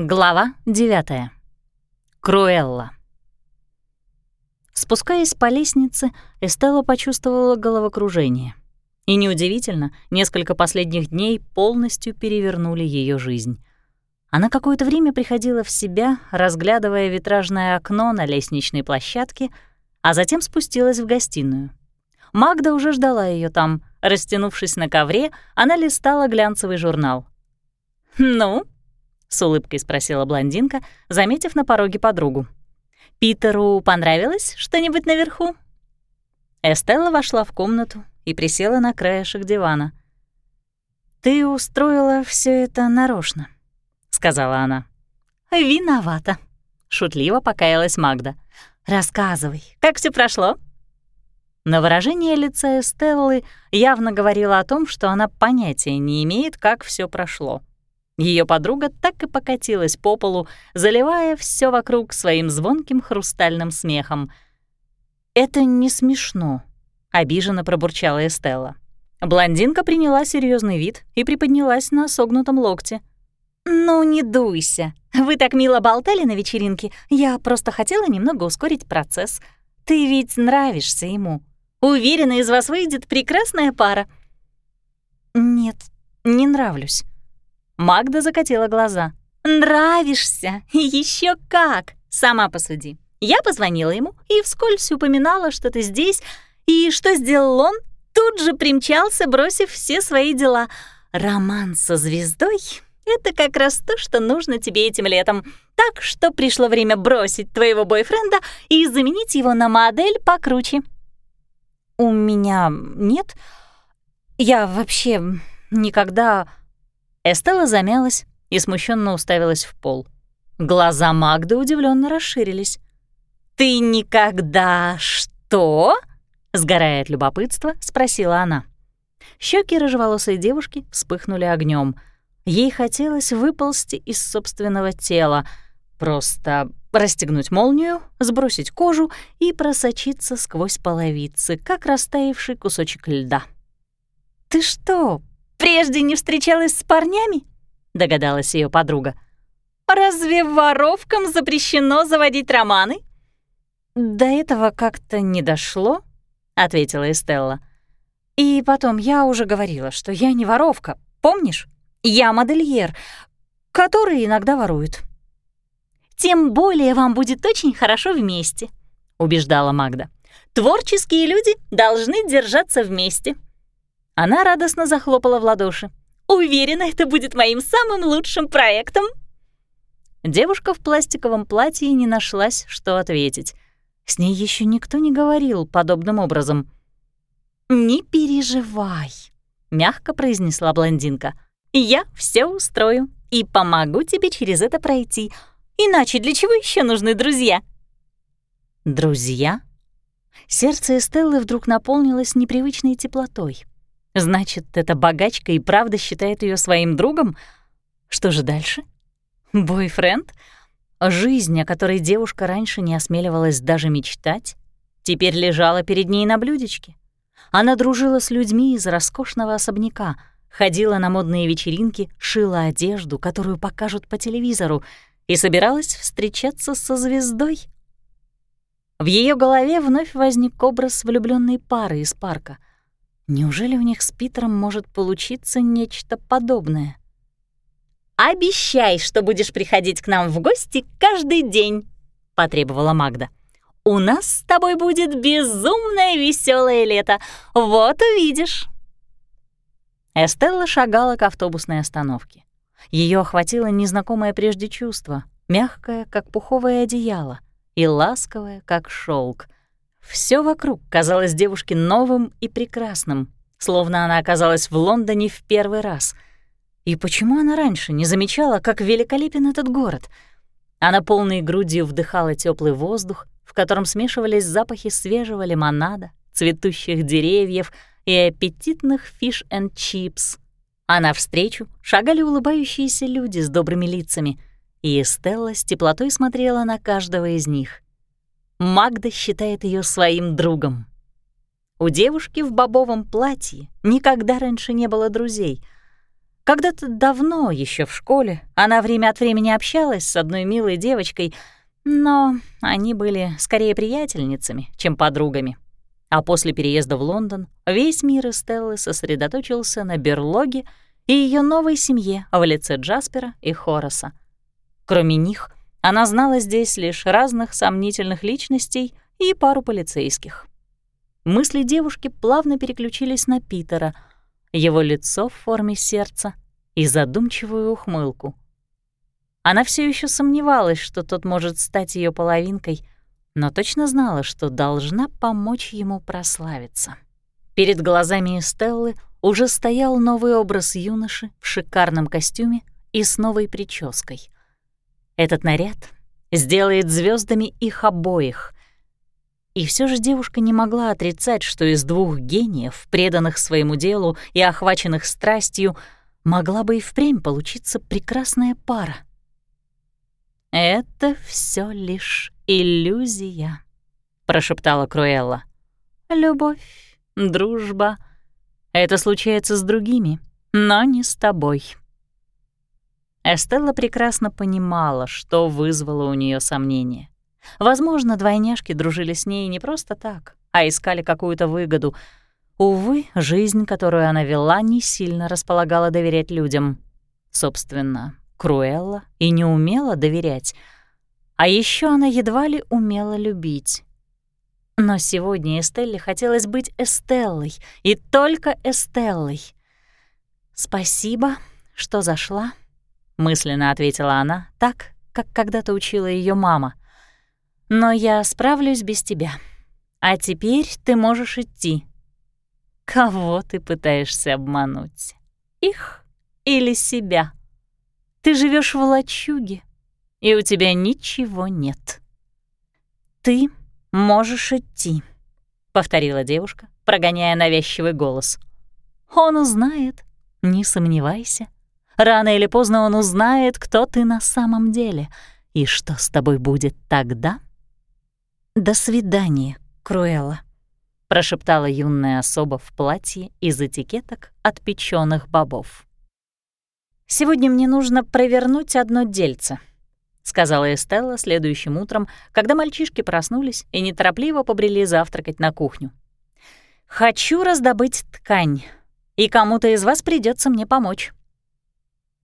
Глава 9. Круэлла. Спускаясь по лестнице, Эстелла почувствовала головокружение. И неудивительно, несколько последних дней полностью перевернули ее жизнь. Она какое-то время приходила в себя, разглядывая витражное окно на лестничной площадке, а затем спустилась в гостиную. Магда уже ждала ее там. Растянувшись на ковре, она листала глянцевый журнал. «Ну?» — с улыбкой спросила блондинка, заметив на пороге подругу. «Питеру понравилось что-нибудь наверху?» Эстелла вошла в комнату и присела на краешек дивана. «Ты устроила все это нарочно», — сказала она. «Виновата», — шутливо покаялась Магда. «Рассказывай, как все прошло?» Но выражение лица Эстеллы явно говорило о том, что она понятия не имеет, как все прошло. Ее подруга так и покатилась по полу, заливая все вокруг своим звонким хрустальным смехом. «Это не смешно», — обиженно пробурчала Эстелла. Блондинка приняла серьезный вид и приподнялась на согнутом локте. «Ну, не дуйся. Вы так мило болтали на вечеринке. Я просто хотела немного ускорить процесс. Ты ведь нравишься ему. Уверена, из вас выйдет прекрасная пара». «Нет, не нравлюсь», Магда закатила глаза. «Нравишься? Еще как! Сама посуди. Я позвонила ему и вскользь упоминала, что ты здесь, и что сделал он? Тут же примчался, бросив все свои дела. Роман со звездой — это как раз то, что нужно тебе этим летом. Так что пришло время бросить твоего бойфренда и заменить его на модель покруче». «У меня нет. Я вообще никогда...» Эстелла замялась и смущенно уставилась в пол. Глаза Магды удивленно расширились. «Ты никогда что?» — сгорая от любопытства, спросила она. Щеки рыжеволосой девушки вспыхнули огнем. Ей хотелось выползти из собственного тела, просто расстегнуть молнию, сбросить кожу и просочиться сквозь половицы, как растаявший кусочек льда. «Ты что, прежде не встречалась с парнями?» — догадалась ее подруга. «Разве воровкам запрещено заводить романы?» «До этого как-то не дошло», — ответила Эстелла. «И потом, я уже говорила, что я не воровка, помнишь? Я модельер, который иногда ворует». «Тем более вам будет очень хорошо вместе», — убеждала Магда. «Творческие люди должны держаться вместе». Она радостно захлопала в ладоши. «Уверена, это будет моим самым лучшим проектом!» Девушка в пластиковом платье не нашлась, что ответить. С ней еще никто не говорил подобным образом. «Не переживай», — мягко произнесла блондинка. «Я все устрою и помогу тебе через это пройти. Иначе для чего еще нужны друзья?» «Друзья?» Сердце Эстеллы вдруг наполнилось непривычной теплотой. Значит, эта богачка и правда считает ее своим другом? Что же дальше? Бойфренд? Жизнь, о которой девушка раньше не осмеливалась даже мечтать, теперь лежала перед ней на блюдечке. Она дружила с людьми из роскошного особняка, ходила на модные вечеринки, шила одежду, которую покажут по телевизору, и собиралась встречаться со звездой. В ее голове вновь возник образ влюбленной пары из парка — Неужели у них с Питером может получиться нечто подобное? «Обещай, что будешь приходить к нам в гости каждый день», — потребовала Магда. «У нас с тобой будет безумное веселое лето. Вот увидишь». Эстелла шагала к автобусной остановке. Ее охватило незнакомое прежде чувство, мягкое, как пуховое одеяло, и ласковое, как шелк. Все вокруг казалось девушке новым и прекрасным, словно она оказалась в Лондоне в первый раз. И почему она раньше не замечала, как великолепен этот город? Она полной грудью вдыхала теплый воздух, в котором смешивались запахи свежего лимонада, цветущих деревьев и аппетитных фиш-энд-чипс. А навстречу шагали улыбающиеся люди с добрыми лицами, и Эстелла с теплотой смотрела на каждого из них — Магда считает ее своим другом. У девушки в бобовом платье никогда раньше не было друзей. Когда-то давно, еще в школе, она время от времени общалась с одной милой девочкой, но они были скорее приятельницами, чем подругами. А после переезда в Лондон весь мир Эстеллы сосредоточился на берлоге и ее новой семье в лице Джаспера и Хораса. Кроме них, она знала здесь лишь разных сомнительных личностей и пару полицейских. Мысли девушки плавно переключились на Питера, его лицо в форме сердца и задумчивую ухмылку. Она все еще сомневалась, что тот может стать ее половинкой, но точно знала, что должна помочь ему прославиться. Перед глазами Эстеллы уже стоял новый образ юноши в шикарном костюме и с новой прической. Этот наряд сделает звездами их обоих. И все же девушка не могла отрицать, что из двух гениев, преданных своему делу и охваченных страстью, могла бы и впрямь получиться прекрасная пара. «Это все лишь иллюзия», — прошептала Круэлла. «Любовь, дружба — это случается с другими, но не с тобой». Эстелла прекрасно понимала, что вызвало у нее сомнение. Возможно, двойняшки дружили с ней не просто так, а искали какую-то выгоду. Увы, жизнь, которую она вела, не сильно располагала доверять людям. Собственно, Круэлла и не умела доверять, а еще она едва ли умела любить. Но сегодня Эстелле хотелось быть Эстеллой, и только Эстеллой. «Спасибо, что зашла», — мысленно ответила она, так, как когда-то учила ее мама. «Но я справлюсь без тебя. А теперь ты можешь идти». «Кого ты пытаешься обмануть? Их или себя?» Ты живешь в лачуге, и у тебя ничего нет. Ты можешь идти, повторила девушка, прогоняя навязчивый голос. Он узнает, не сомневайся. Рано или поздно он узнает, кто ты на самом деле и что с тобой будет тогда. До свидания, Круэлла, прошептала юная особа в платье из этикеток от печёных бобов. «Сегодня мне нужно провернуть одно дельце», — сказала Эстелла следующим утром, когда мальчишки проснулись и неторопливо побрели завтракать на кухню. «Хочу раздобыть ткань, и кому-то из вас придется мне помочь».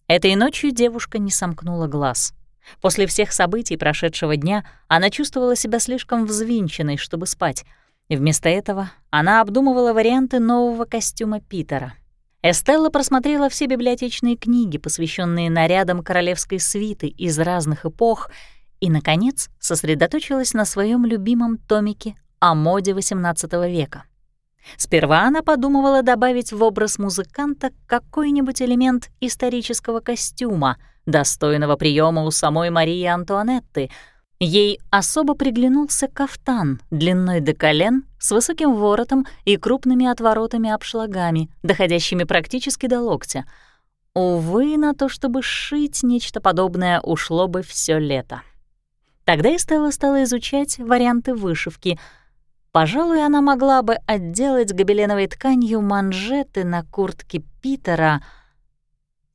Этой ночью девушка не сомкнула глаз. После всех событий прошедшего дня она чувствовала себя слишком взвинченной, чтобы спать, и вместо этого она обдумывала варианты нового костюма Питера — Эстелла просмотрела все библиотечные книги, посвященные нарядам королевской свиты из разных эпох, и, наконец, сосредоточилась на своем любимом томике о моде XVIII века. Сперва она подумывала добавить в образ музыканта какой-нибудь элемент исторического костюма, достойного приема у самой Марии Антуанетты — Ей особо приглянулся кафтан длиной до колен с высоким воротом и крупными отворотами-обшлагами, доходящими практически до локтя. Увы, на то, чтобы сшить нечто подобное, ушло бы все лето. Тогда Эстелла стала изучать варианты вышивки. Пожалуй, она могла бы отделать гобеленовой тканью манжеты на куртке Питера.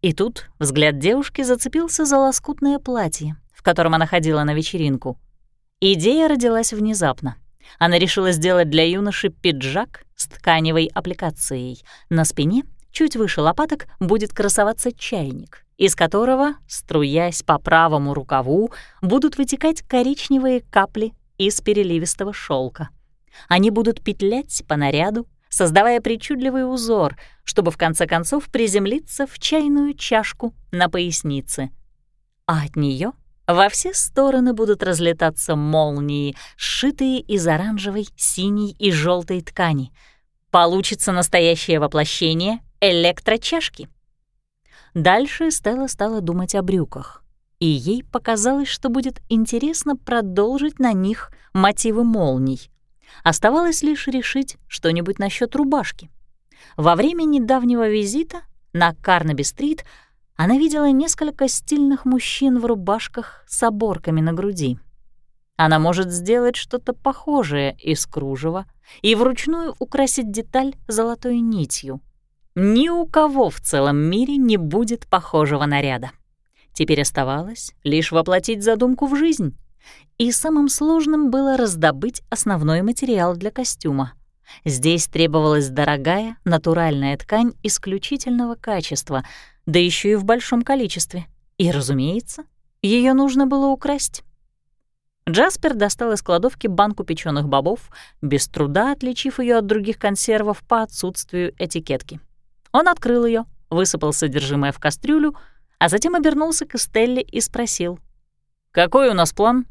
И тут взгляд девушки зацепился за лоскутное платье, в котором она ходила на вечеринку. Идея родилась внезапно. Она решила сделать для юноши пиджак с тканевой аппликацией. На спине, чуть выше лопаток, будет красоваться чайник, из которого, струясь по правому рукаву, будут вытекать коричневые капли из переливистого шелка. Они будут петлять по наряду, создавая причудливый узор, чтобы в конце концов приземлиться в чайную чашку на пояснице. А от нее во все стороны будут разлетаться молнии, сшитые из оранжевой, синей и желтой ткани. Получится настоящее воплощение электрочашки. Дальше Стелла стала думать о брюках, и ей показалось, что будет интересно продолжить на них мотивы молний. Оставалось лишь решить что-нибудь насчет рубашки. Во время недавнего визита на Карнаби-стрит она видела несколько стильных мужчин в рубашках с оборками на груди. Она может сделать что-то похожее из кружева и вручную украсить деталь золотой нитью. Ни у кого в целом мире не будет похожего наряда. Теперь оставалось лишь воплотить задумку в жизнь. И самым сложным было раздобыть основной материал для костюма. Здесь требовалась дорогая, натуральная ткань исключительного качества, да еще и в большом количестве. И, разумеется, ее нужно было украсть. Джаспер достал из кладовки банку печеных бобов, без труда отличив ее от других консервов по отсутствию этикетки. Он открыл ее, высыпал содержимое в кастрюлю, а затем обернулся к Эстелле и спросил. «Какой у нас план?»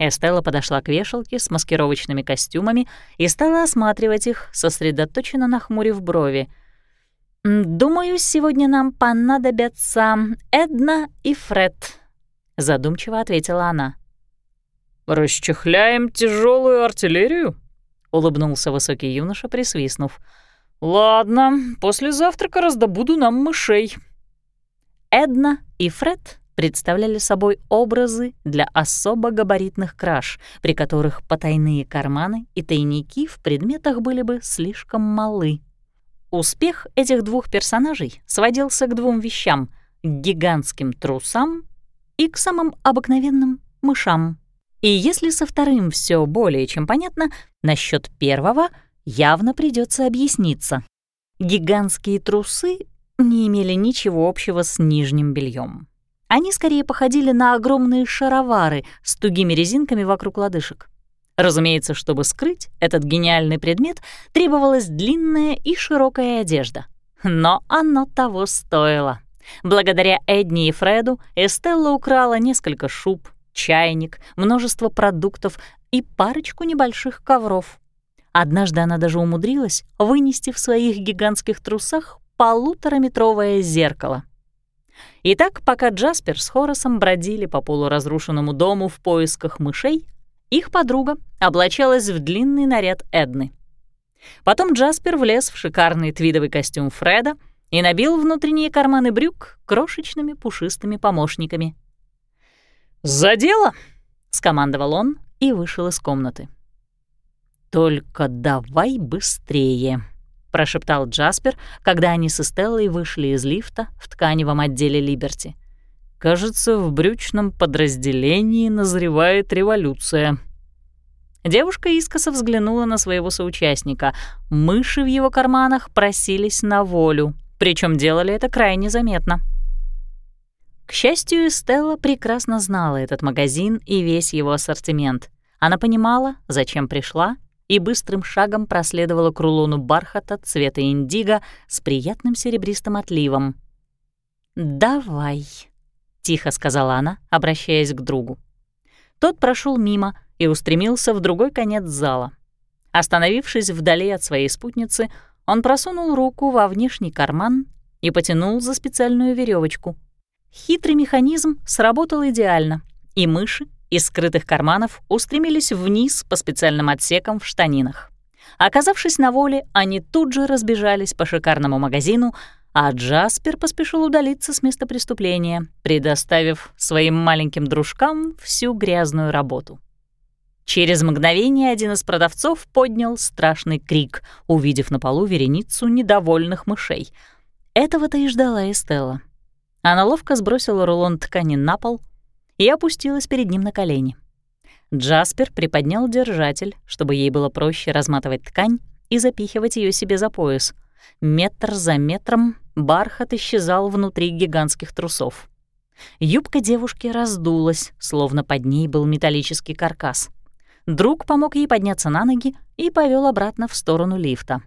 Эстелла подошла к вешалке с маскировочными костюмами и стала осматривать их, сосредоточенно нахмурив брови. «Думаю, сегодня нам понадобятся Эдна и Фред», — задумчиво ответила она. «Расчехляем тяжелую артиллерию?» — улыбнулся высокий юноша, присвистнув. «Ладно, после завтрака раздобуду нам мышей». Эдна и Фред представляли собой образы для особо габаритных краж, при которых потайные карманы и тайники в предметах были бы слишком малы. Успех этих двух персонажей сводился к двум вещам — к гигантским трусам и к самым обыкновенным мышам. И если со вторым все более чем понятно, насчет первого явно придется объясниться. Гигантские трусы не имели ничего общего с нижним бельем. Они скорее походили на огромные шаровары с тугими резинками вокруг лодыжек. Разумеется, чтобы скрыть этот гениальный предмет, требовалась длинная и широкая одежда. Но оно того стоило. Благодаря Эдни и Фреду Эстелла украла несколько шуб, чайник, множество продуктов и парочку небольших ковров. Однажды она даже умудрилась вынести в своих гигантских трусах полутораметровое зеркало. Итак, пока Джаспер с Хоросом бродили по полуразрушенному дому в поисках мышей, их подруга облачалась в длинный наряд Эдны. Потом Джаспер влез в шикарный твидовый костюм Фреда и набил внутренние карманы брюк крошечными пушистыми помощниками — «За дело!» — скомандовал он и вышел из комнаты. «Только давай быстрее», — прошептал Джаспер, когда они с Эстеллой вышли из лифта в тканевом отделе Либерти. «Кажется, в брючном подразделении назревает революция». Девушка искоса взглянула на своего соучастника. Мыши в его карманах просились на волю, причем делали это крайне заметно. К счастью, Стелла прекрасно знала этот магазин и весь его ассортимент. Она понимала, зачем пришла, и быстрым шагом проследовала к рулону бархата цвета индиго с приятным серебристым отливом. «Давай», — тихо сказала она, обращаясь к другу. Тот прошел мимо и устремился в другой конец зала. Остановившись вдали от своей спутницы, он просунул руку во внешний карман и потянул за специальную веревочку — Хитрый механизм сработал идеально, и мыши из скрытых карманов устремились вниз по специальным отсекам в штанинах. Оказавшись на воле, они тут же разбежались по шикарному магазину, а Джаспер поспешил удалиться с места преступления, предоставив своим маленьким дружкам всю грязную работу. Через мгновение один из продавцов поднял страшный крик, увидев на полу вереницу недовольных мышей. Этого-то и ждала Эстелла. Она ловко сбросила рулон ткани на пол и опустилась перед ним на колени. Джаспер приподнял держатель, чтобы ей было проще разматывать ткань и запихивать ее себе за пояс. Метр за метром бархат исчезал внутри гигантских трусов. Юбка девушки раздулась, словно под ней был металлический каркас. Друг помог ей подняться на ноги и повел обратно в сторону лифта.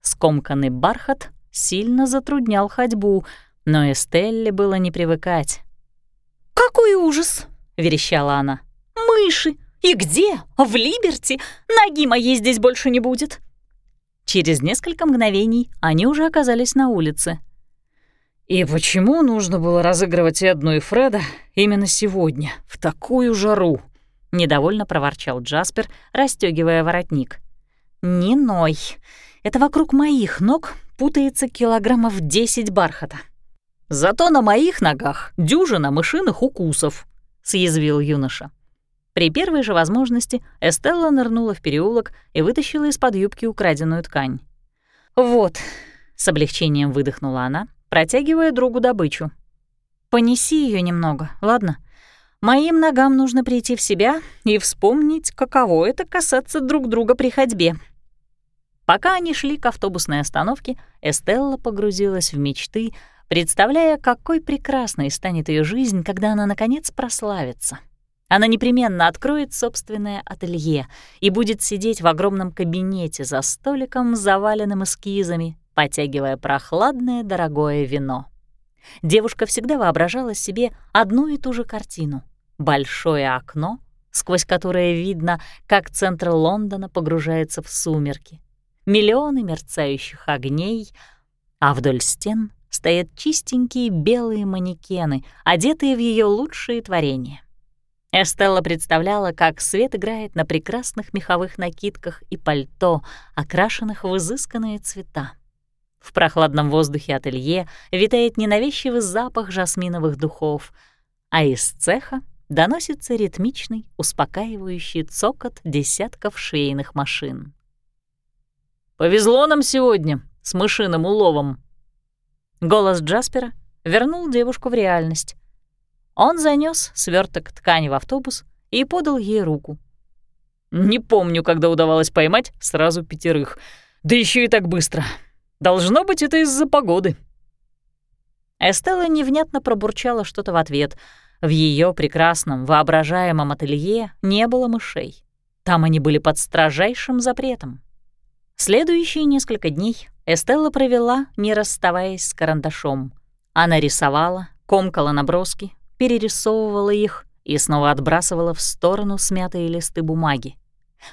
Скомканный бархат сильно затруднял ходьбу — но Эстелле было не привыкать. «Какой ужас!» — верещала она. «Мыши! И где? В Либерти? Ноги моей здесь больше не будет!» Через несколько мгновений они уже оказались на улице. «И почему нужно было разыгрывать Эдну и Фреда именно сегодня, в такую жару?» — недовольно проворчал Джаспер, расстегивая воротник. «Не ной. Это вокруг моих ног путается килограммов десять бархата. Зато на моих ногах дюжина мышиных укусов», — съязвил юноша. При первой же возможности Эстелла нырнула в переулок и вытащила из-под юбки украденную ткань. «Вот, С облегчением выдохнула она, протягивая другу добычу. «Понеси ее немного, ладно? Моим ногам нужно прийти в себя и вспомнить, каково это касаться друг друга при ходьбе». Пока они шли к автобусной остановке, Эстелла погрузилась в мечты, представляя, какой прекрасной станет ее жизнь, когда она, наконец, прославится. Она непременно откроет собственное ателье и будет сидеть в огромном кабинете за столиком, заваленным эскизами, потягивая прохладное дорогое вино. Девушка всегда воображала себе одну и ту же картину — большое окно, сквозь которое видно, как центр Лондона погружается в сумерки, миллионы мерцающих огней, а вдоль стен стоят чистенькие белые манекены, одетые в ее лучшие творения. Эстелла представляла, как свет играет на прекрасных меховых накидках и пальто, окрашенных в изысканные цвета. В прохладном воздухе ателье витает ненавязчивый запах жасминовых духов, а из цеха доносится ритмичный, успокаивающий цокот десятков швейных машин. «Повезло нам сегодня с мышиным уловом». Голос Джаспера вернул девушку в реальность. Он занёс сверток ткани в автобус и подал ей руку. «Не помню, когда удавалось поймать сразу пятерых. Да еще и так быстро. Должно быть, это из-за погоды». Эстелла невнятно пробурчала что-то в ответ. В ее прекрасном, воображаемом ателье не было мышей. Там они были под строжайшим запретом. Следующие несколько дней Эстелла провела, не расставаясь с карандашом. Она рисовала, комкала наброски, перерисовывала их и снова отбрасывала в сторону смятые листы бумаги.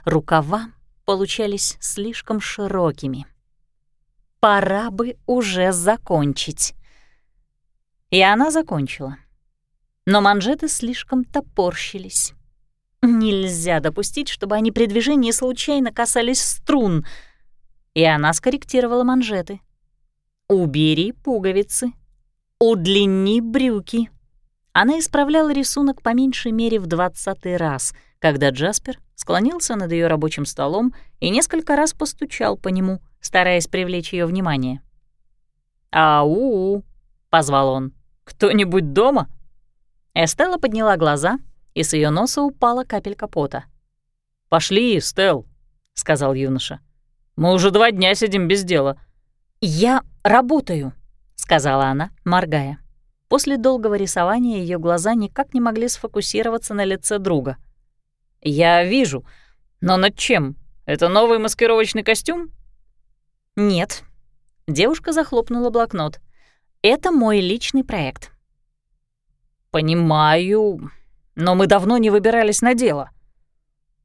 Рукава получались слишком широкими. Пора бы уже закончить. И она закончила. Но манжеты слишком топорщились. Нельзя допустить, чтобы они при движении случайно касались струн — и она скорректировала манжеты. «Убери пуговицы. Удлини брюки». Она исправляла рисунок по меньшей мере в двадцатый раз, когда Джаспер склонился над ее рабочим столом и несколько раз постучал по нему, стараясь привлечь ее внимание. «Ау!» — позвал он. «Кто-нибудь дома?» Эстелла подняла глаза, и с ее носа упала капелька пота. «Пошли, Стелл», — сказал юноша. Мы уже два дня сидим без дела». «Я работаю», — сказала она, моргая. После долгого рисования ее глаза никак не могли сфокусироваться на лице друга. «Я вижу. Но над чем? Это новый маскировочный костюм?» «Нет». Девушка захлопнула блокнот. «Это мой личный проект». «Понимаю, но мы давно не выбирались на дело».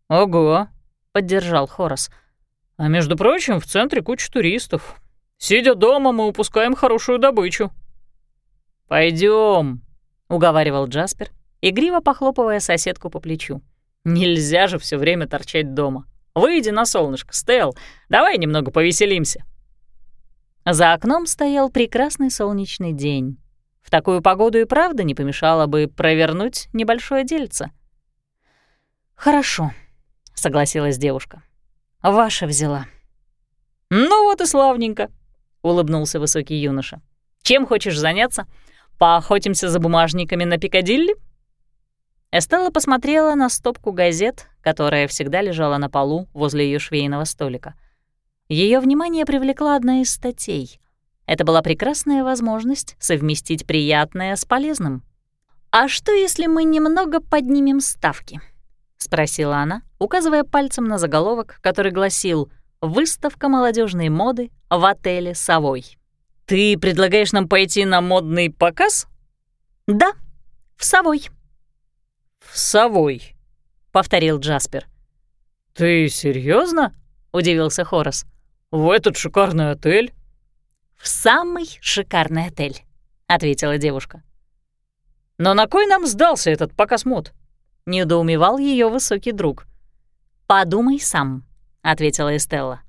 «Ого», — поддержал Хорас. А между прочим, в центре куча туристов. Сидя дома, мы упускаем хорошую добычу. Пойдем, уговаривал Джаспер, игриво похлопывая соседку по плечу. Нельзя же все время торчать дома. Выйди на солнышко, Стел, давай немного повеселимся. За окном стоял прекрасный солнечный день. В такую погоду и правда не помешало бы провернуть небольшое дельце. «Хорошо», — согласилась девушка. Ваша взяла». «Ну вот и славненько», — улыбнулся высокий юноша. «Чем хочешь заняться? Поохотимся за бумажниками на Пикадилли?» Эстелла посмотрела на стопку газет, которая всегда лежала на полу возле ее швейного столика. Ее внимание привлекла одна из статей. Это была прекрасная возможность совместить приятное с полезным. «А что, если мы немного поднимем ставки?» — спросила она, указывая пальцем на заголовок, который гласил «Выставка молодежной моды в отеле «Совой». «Ты предлагаешь нам пойти на модный показ?» «Да, в «Совой». «В «Совой», — повторил Джаспер. «Ты серьезно? удивился Хорас. «В этот шикарный отель?» «В самый шикарный отель», — ответила девушка. «Но на кой нам сдался этот показ мод?» — недоумевал ее высокий друг. «Подумай сам», — ответила Эстелла.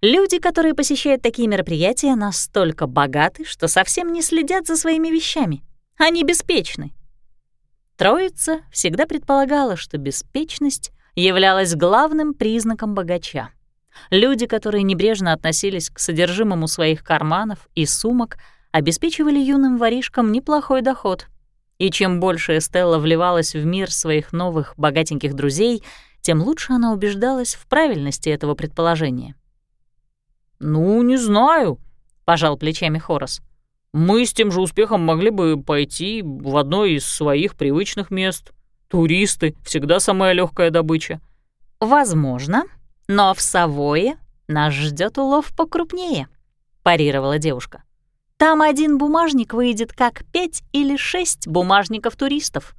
«Люди, которые посещают такие мероприятия, настолько богаты, что совсем не следят за своими вещами. Они беспечны». Троица всегда предполагала, что беспечность являлась главным признаком богача. Люди, которые небрежно относились к содержимому своих карманов и сумок, обеспечивали юным воришкам неплохой доход. И чем больше Эстелла вливалась в мир своих новых богатеньких друзей, тем лучше она убеждалась в правильности этого предположения. «Ну, не знаю», — пожал плечами Хорос. «Мы с тем же успехом могли бы пойти в одно из своих привычных мест. Туристы — всегда самая легкая добыча». «Возможно», «Но в Савое нас ждет улов покрупнее», — парировала девушка. «Там один бумажник выйдет как пять или шесть бумажников туристов».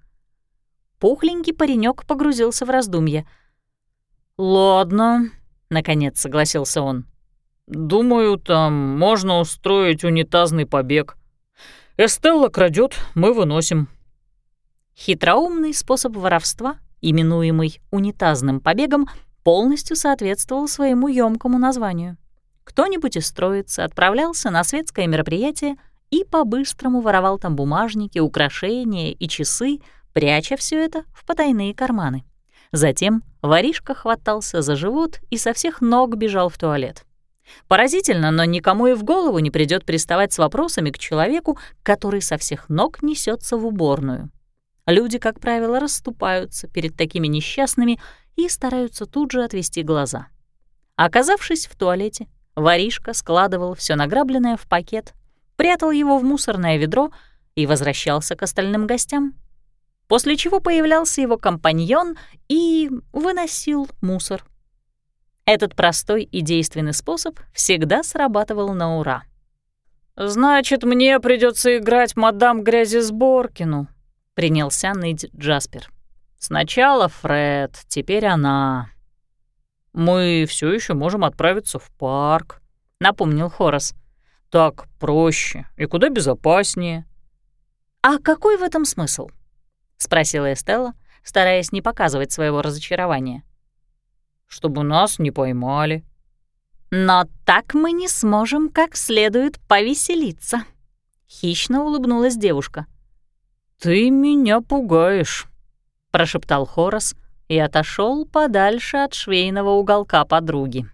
Пухленький паренек погрузился в раздумье. «Ладно», — наконец согласился он. «Думаю, там можно устроить унитазный побег. Эстелла крадет, мы выносим». Хитроумный способ воровства, именуемый унитазным побегом, полностью соответствовал своему ёмкому названию. Кто-нибудь из троицы отправлялся на светское мероприятие и по-быстрому воровал там бумажники, украшения и часы, пряча все это в потайные карманы. Затем воришка хватался за живот и со всех ног бежал в туалет. Поразительно, но никому и в голову не придет приставать с вопросами к человеку, который со всех ног несется в уборную. Люди, как правило, расступаются перед такими несчастными и стараются тут же отвести глаза. Оказавшись в туалете, воришка складывал все награбленное в пакет, прятал его в мусорное ведро и возвращался к остальным гостям. После чего появлялся его компаньон и выносил мусор. Этот простой и действенный способ всегда срабатывал на ура. «Значит, мне придется играть мадам Грязисборкину», — принялся ныть Джаспер. Сначала Фред, теперь она. Мы все еще можем отправиться в парк, напомнил Хорас. Так проще и куда безопаснее. А какой в этом смысл? спросила Эстелла, стараясь не показывать своего разочарования. Чтобы нас не поймали. Но так мы не сможем как следует повеселиться. Хищно улыбнулась девушка. Ты меня пугаешь. — прошептал Хорос и отошел подальше от швейного уголка подруги.